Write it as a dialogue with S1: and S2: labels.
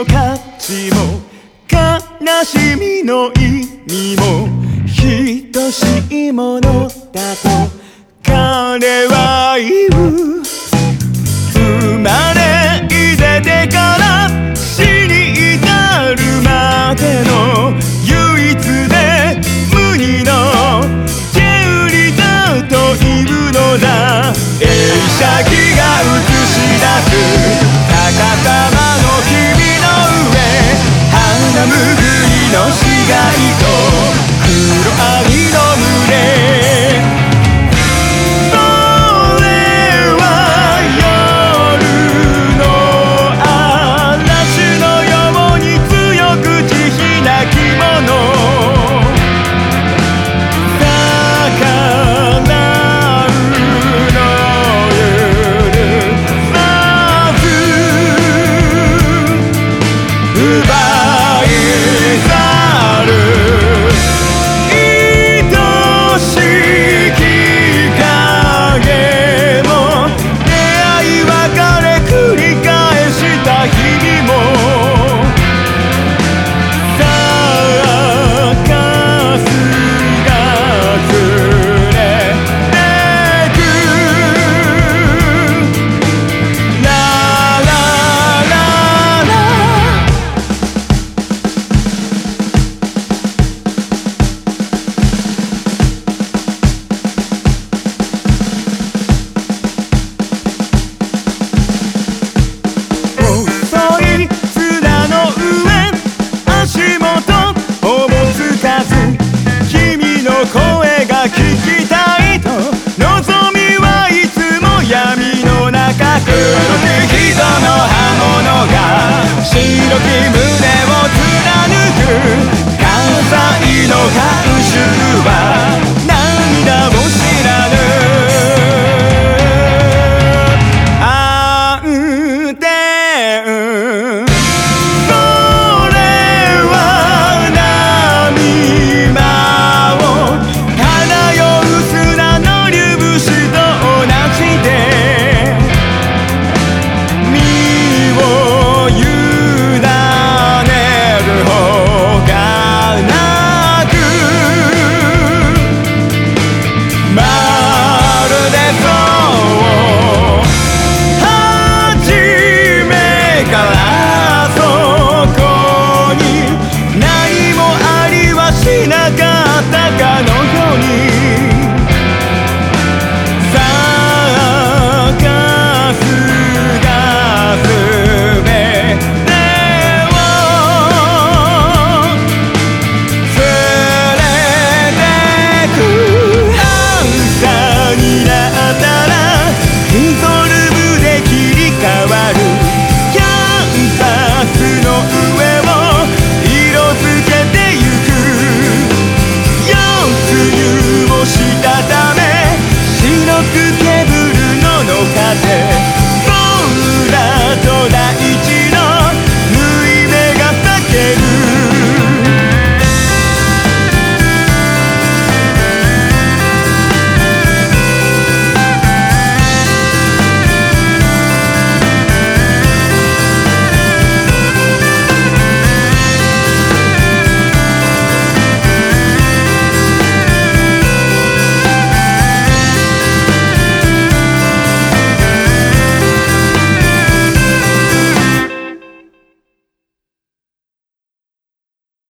S1: の価値も悲しみの意味も等しいものだと彼は言う。生まれいでてから死に至るまでの唯一で無二のケウリだというのだ映写機が映し出す。花むぐいの死骸と